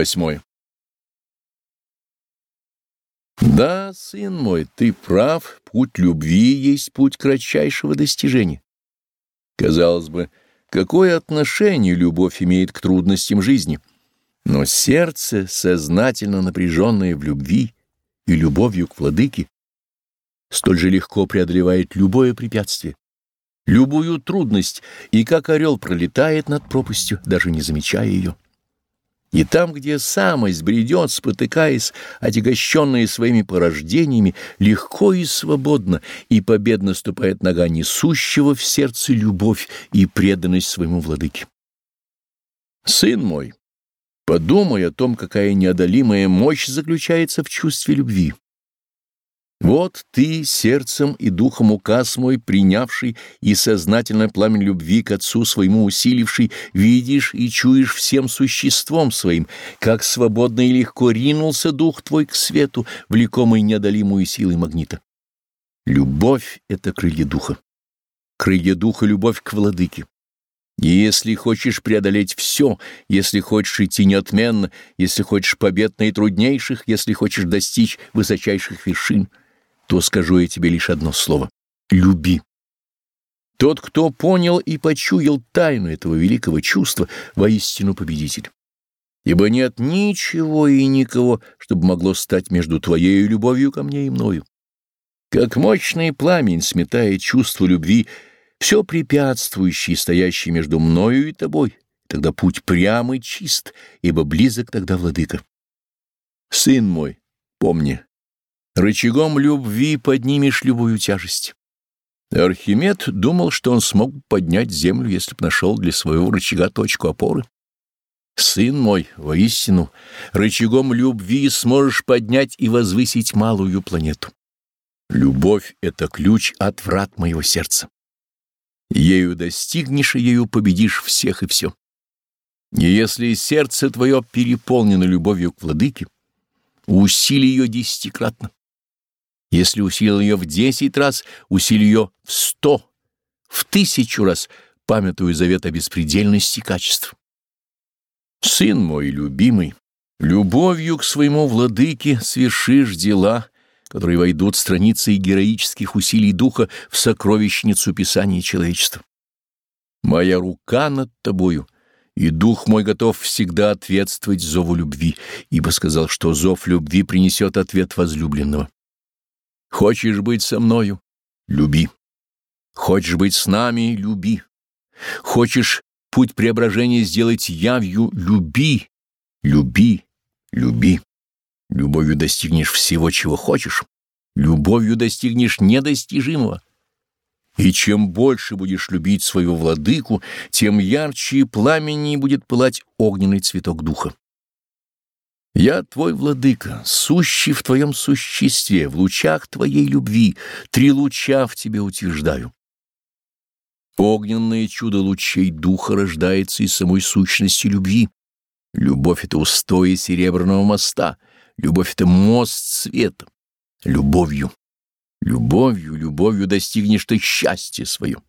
Восьмое. Да, сын мой, ты прав, путь любви есть путь кратчайшего достижения. Казалось бы, какое отношение любовь имеет к трудностям жизни? Но сердце, сознательно напряженное в любви и любовью к владыке, столь же легко преодолевает любое препятствие, любую трудность и как орел пролетает над пропастью, даже не замечая ее. И там, где самость бредет, спотыкаясь, отягощенная своими порождениями, легко и свободно, и победно ступает нога несущего в сердце любовь и преданность своему владыке. Сын мой, подумай о том, какая неодолимая мощь заключается в чувстве любви. Вот ты, сердцем и духом указ мой принявший и сознательно пламя любви к Отцу своему усиливший, видишь и чуешь всем существом своим, как свободно и легко ринулся дух твой к свету, влекомый неодолимую силой магнита. Любовь — это крылья духа. Крылья духа — любовь к владыке. Если хочешь преодолеть все, если хочешь идти неотменно, если хочешь побед наитруднейших, если хочешь достичь высочайших вершин — то скажу я тебе лишь одно слово — люби. Тот, кто понял и почуял тайну этого великого чувства, воистину победитель. Ибо нет ничего и никого, чтобы могло стать между твоей любовью ко мне и мною. Как мощный пламень сметает чувство любви, все препятствующее, стоящее между мною и тобой, тогда путь прямый чист, ибо близок тогда владыка. Сын мой, помни, Рычагом любви поднимешь любую тяжесть. Архимед думал, что он смог бы поднять землю, если б нашел для своего рычага точку опоры. Сын мой, воистину, рычагом любви сможешь поднять и возвысить малую планету. Любовь — это ключ от врат моего сердца. Ею достигнешь и ею победишь всех и все. И если сердце твое переполнено любовью к владыке, усили ее десятикратно. Если усилил ее в десять раз, усилил ее в сто, в тысячу раз, памятую завет о беспредельности качеств. Сын мой любимый, любовью к своему владыке свершишь дела, которые войдут страницей героических усилий духа в сокровищницу Писания человечества. Моя рука над тобою, и дух мой готов всегда ответствовать зову любви, ибо сказал, что зов любви принесет ответ возлюбленного. Хочешь быть со мною — люби. Хочешь быть с нами — люби. Хочешь путь преображения сделать явью — люби, люби, люби. Любовью достигнешь всего, чего хочешь. Любовью достигнешь недостижимого. И чем больше будешь любить свою владыку, тем ярче и пламеннее будет пылать огненный цветок духа. Я твой владыка, сущий в твоем существе, в лучах твоей любви, три луча в тебе утверждаю. Огненное чудо лучей духа рождается из самой сущности любви. Любовь — это устои серебряного моста, любовь — это мост света. Любовью, любовью, любовью достигнешь ты счастья свое.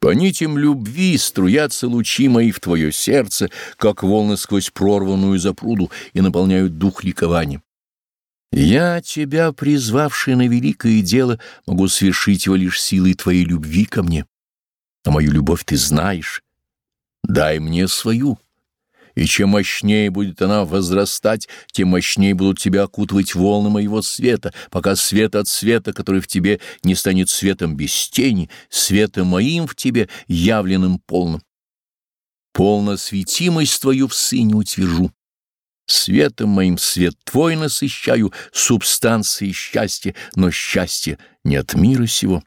По нитям любви струятся лучи мои в твое сердце, как волны сквозь прорванную запруду, и наполняют дух ликования. Я, тебя, призвавший на великое дело, могу свершить его лишь силой твоей любви ко мне. А мою любовь ты знаешь. Дай мне свою и чем мощнее будет она возрастать, тем мощнее будут тебя окутывать волны моего света, пока свет от света, который в тебе не станет светом без тени, светом моим в тебе, явленным полным. Полно светимость твою в сыне утвержу. Светом моим свет твой насыщаю, субстанцией счастья, но счастье не от мира сего,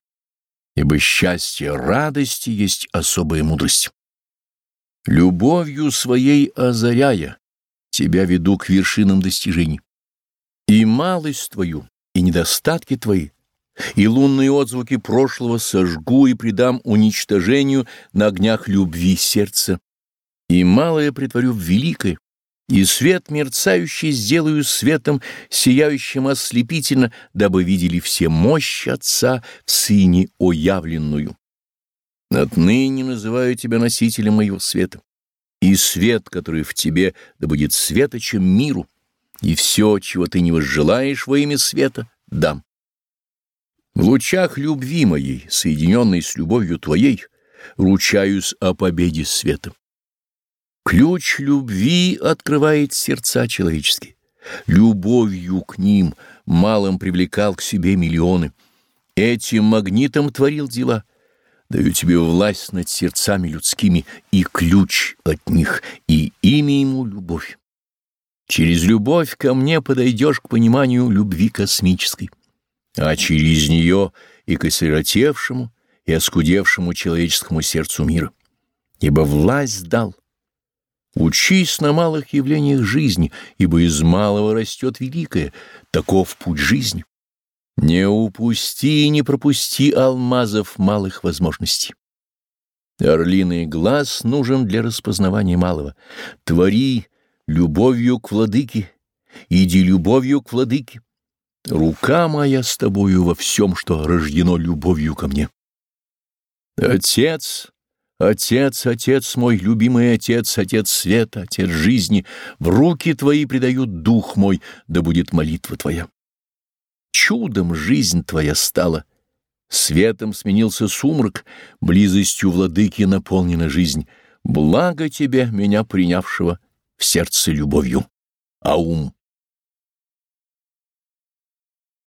ибо счастье радости есть особая мудрость. Любовью своей озаряя, тебя веду к вершинам достижений. И малость твою, и недостатки твои, и лунные отзвуки прошлого сожгу и предам уничтожению на огнях любви сердца, и малое притворю в великое, и свет мерцающий сделаю светом, сияющим ослепительно, дабы видели все мощь Отца в Сыне оявленную. Отныне называю тебя носителем моего света. И свет, который в тебе, да будет светочем миру, и все, чего ты не возжелаешь во имя света, дам. В лучах любви моей, соединенной с любовью твоей, ручаюсь о победе света. Ключ любви открывает сердца человеческие. Любовью к ним малым привлекал к себе миллионы. Этим магнитом творил дела. Даю тебе власть над сердцами людскими и ключ от них, и имя ему — любовь. Через любовь ко мне подойдешь к пониманию любви космической, а через нее и к осиротевшему и оскудевшему человеческому сердцу мира. Ибо власть дал. Учись на малых явлениях жизни, ибо из малого растет великое, таков путь жизни. Не упусти и не пропусти алмазов малых возможностей. Орлиный глаз нужен для распознавания малого. Твори любовью к владыке, иди любовью к владыке. Рука моя с тобою во всем, что рождено любовью ко мне. Отец, отец, отец мой, любимый отец, отец света, отец жизни, в руки твои предают дух мой, да будет молитва твоя. Чудом жизнь твоя стала, светом сменился сумрак, близостью владыки наполнена жизнь. Благо тебе, меня принявшего, в сердце любовью. Аум.